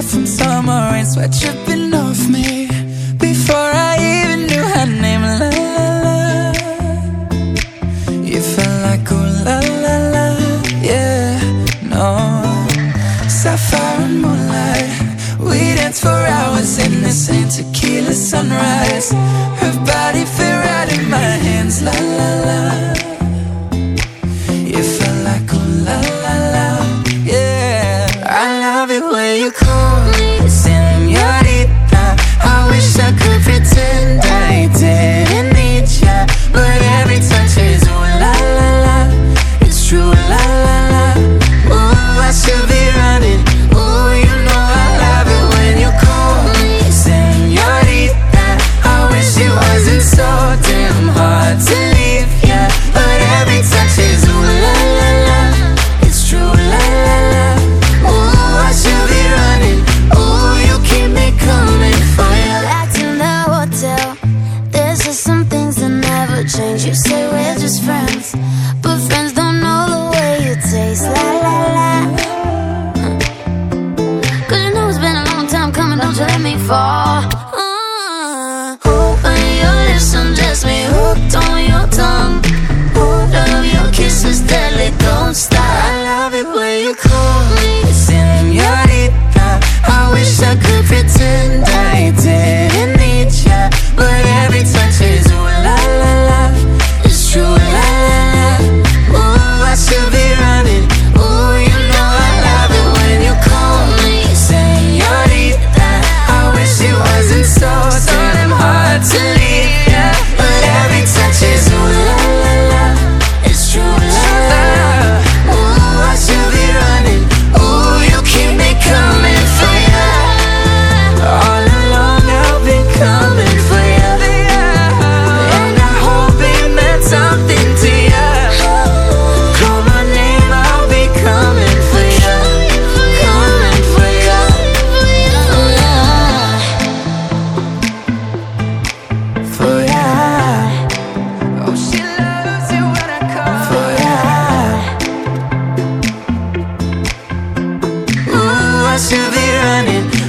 off from summer rain, sweat dripping off me before I even knew her name. La la la, you felt like oh la la la, yeah, no. Sapphire and moonlight, we danced for hours in the same tequila sunrise. Her body fit right in my hands, la la la. Come. some things that never change. You say we're just friends But friends don't know the way you taste La la la. Hmm. Cause you know it's been a long time coming Don't you let me fall? Hmm. Uh, Open your lips and me hooked on your tongue. All of your kisses deadly, don't stop. I love it when you call Ooh,